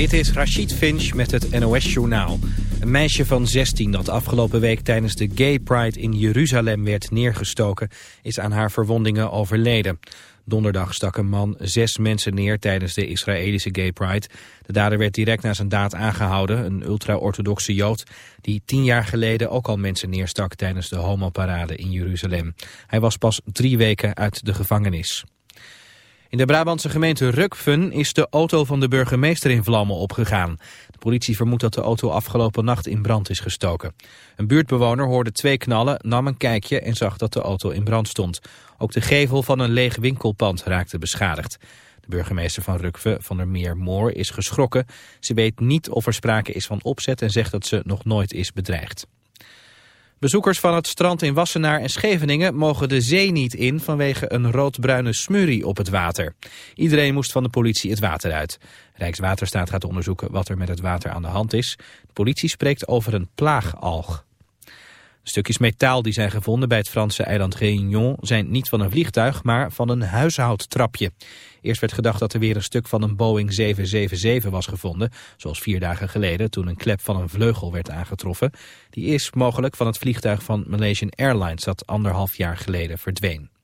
Dit is Rachid Finch met het NOS-journaal. Een meisje van 16 dat afgelopen week tijdens de Gay Pride in Jeruzalem werd neergestoken... is aan haar verwondingen overleden. Donderdag stak een man zes mensen neer tijdens de Israëlische Gay Pride. De dader werd direct na zijn daad aangehouden, een ultra-orthodoxe jood... die tien jaar geleden ook al mensen neerstak tijdens de homoparade in Jeruzalem. Hij was pas drie weken uit de gevangenis. In de Brabantse gemeente Rukven is de auto van de burgemeester in vlammen opgegaan. De politie vermoedt dat de auto afgelopen nacht in brand is gestoken. Een buurtbewoner hoorde twee knallen, nam een kijkje en zag dat de auto in brand stond. Ook de gevel van een leeg winkelpand raakte beschadigd. De burgemeester van Rukven, Van der Meer Moor, is geschrokken. Ze weet niet of er sprake is van opzet en zegt dat ze nog nooit is bedreigd. Bezoekers van het strand in Wassenaar en Scheveningen mogen de zee niet in vanwege een roodbruine smurrie op het water. Iedereen moest van de politie het water uit. Rijkswaterstaat gaat onderzoeken wat er met het water aan de hand is. De politie spreekt over een plaagalg. Stukjes metaal die zijn gevonden bij het Franse eiland Réunion zijn niet van een vliegtuig, maar van een huishoudtrapje. Eerst werd gedacht dat er weer een stuk van een Boeing 777 was gevonden, zoals vier dagen geleden toen een klep van een vleugel werd aangetroffen. Die is mogelijk van het vliegtuig van Malaysian Airlines dat anderhalf jaar geleden verdween.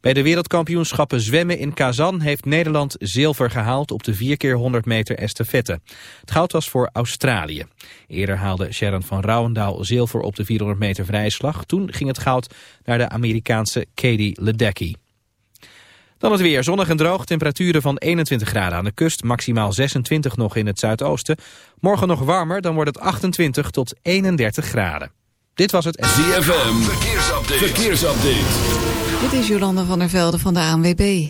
Bij de wereldkampioenschappen zwemmen in Kazan heeft Nederland zilver gehaald op de 4 keer 100 meter estafette. Het goud was voor Australië. Eerder haalde Sharon van Rouwendaal zilver op de 400 meter vrijslag. Toen ging het goud naar de Amerikaanse Katie Ledecky. Dan het weer. Zonnig en droog. Temperaturen van 21 graden aan de kust. Maximaal 26 nog in het zuidoosten. Morgen nog warmer. Dan wordt het 28 tot 31 graden. Dit was het... ZFM. Verkeersupdate. Verkeersupdate. Dit is Jolanda van der Velde van de ANWB.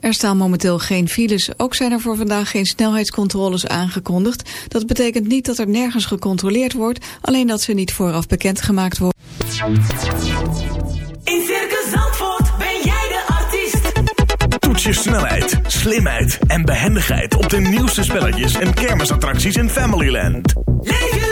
Er staan momenteel geen files. Ook zijn er voor vandaag geen snelheidscontroles aangekondigd. Dat betekent niet dat er nergens gecontroleerd wordt. Alleen dat ze niet vooraf bekendgemaakt worden. In Circus Zandvoort ben jij de artiest. Toets je snelheid, slimheid en behendigheid op de nieuwste spelletjes en kermisattracties in Familyland. Leef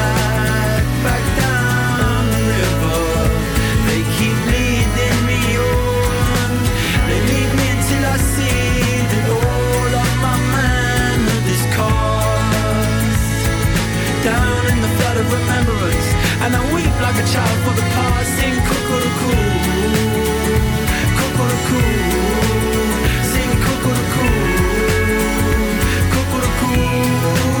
down in the flood of remembrance. And I weep like a child for the past. Sing cuckoo-cuckoo, cuckoo-cuckoo, sing cuckoo-cuckoo, I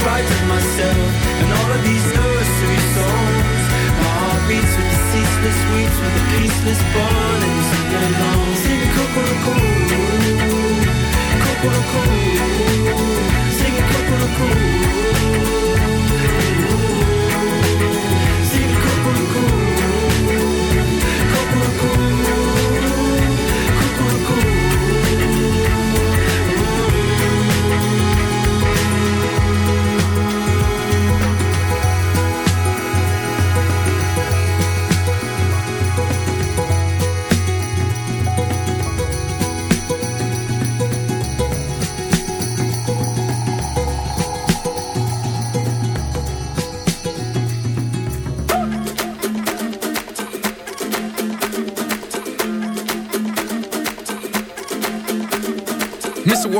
spite myself and all of these nursery songs. My heart beats with the ceaseless weeps, with the peaceless to belong. Sing cuckoo-cuckoo, sing cuckoo-cuckoo. Sing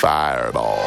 Fireball.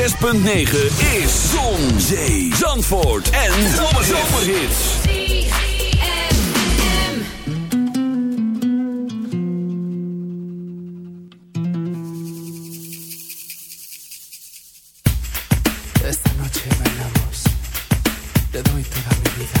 106.9 is Zon, Zee, Zandvoort en Zomerhits. Esta noche bailamos, te doy toda mi vida.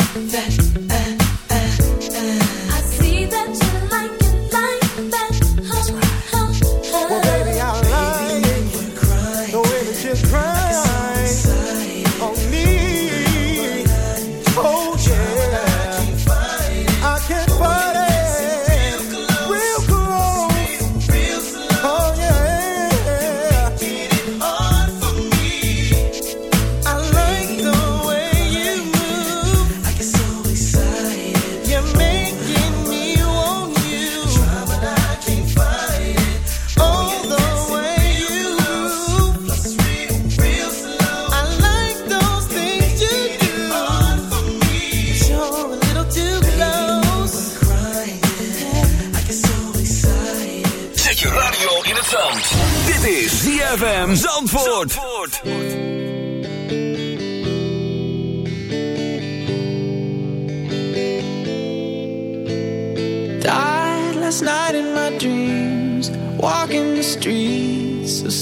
that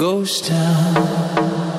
ghost town.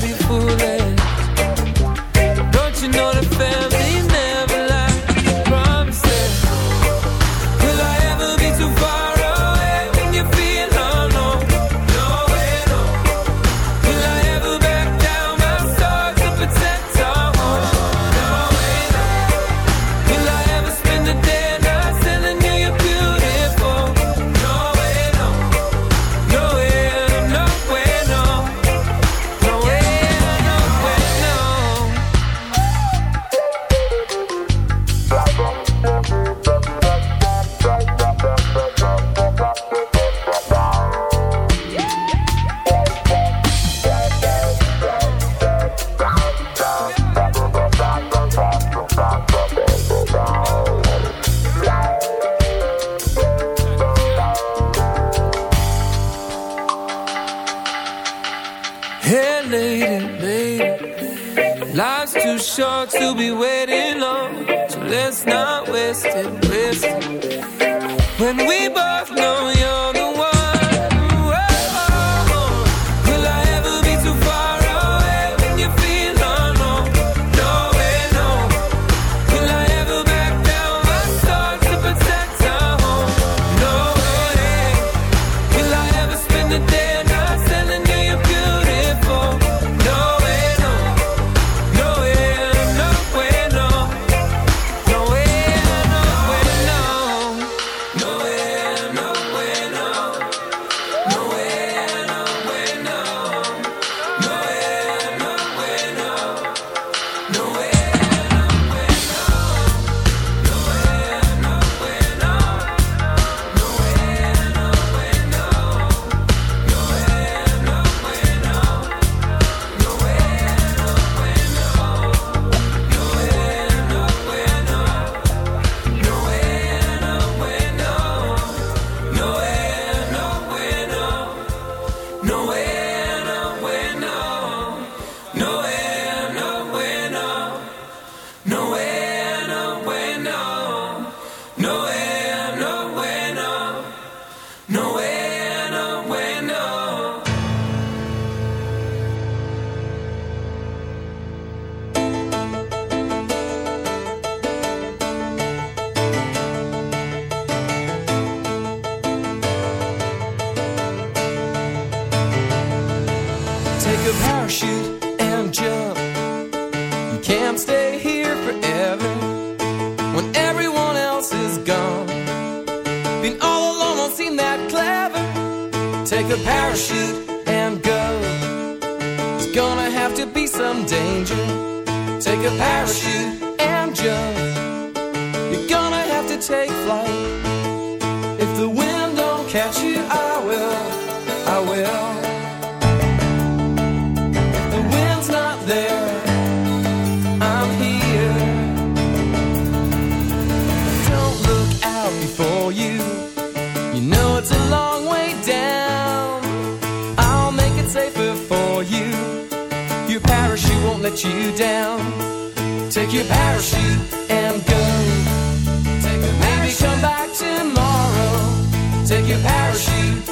Be foolish. parachute.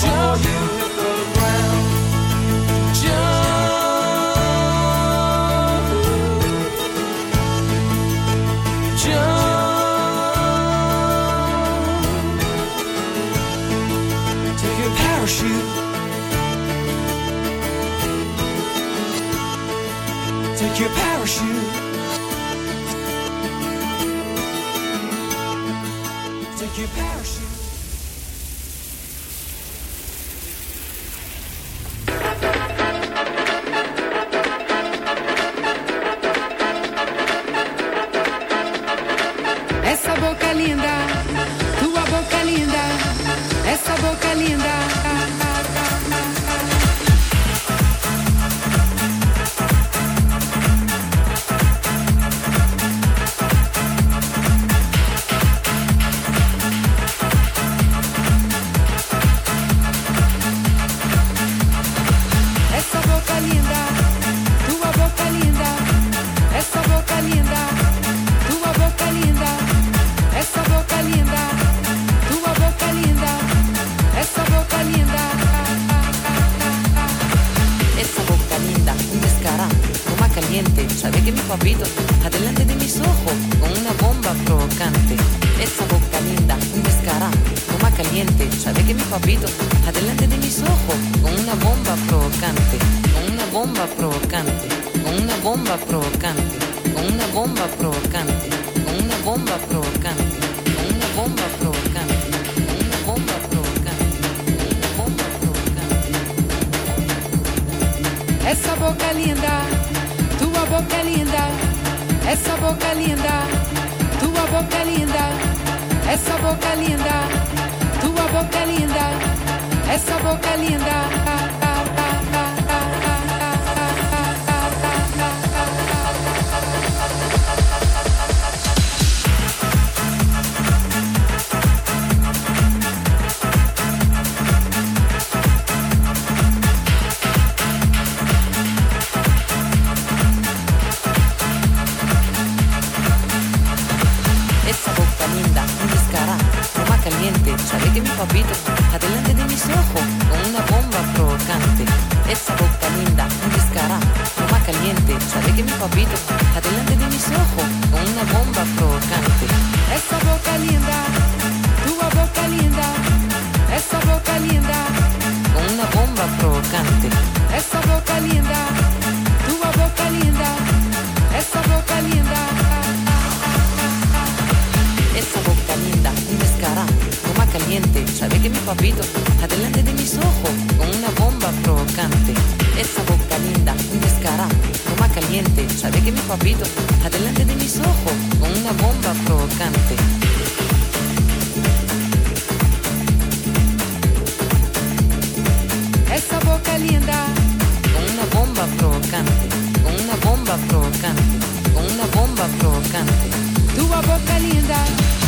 show you. linda. provocante caliente. Sabe que mi papito está delante de mis ojos con una bomba provocante. Esa boca linda. Con una bomba provocante. Con una bomba provocante. Con una bomba provocante. Tu boca linda.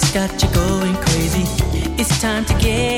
has got you going crazy. It's time to get.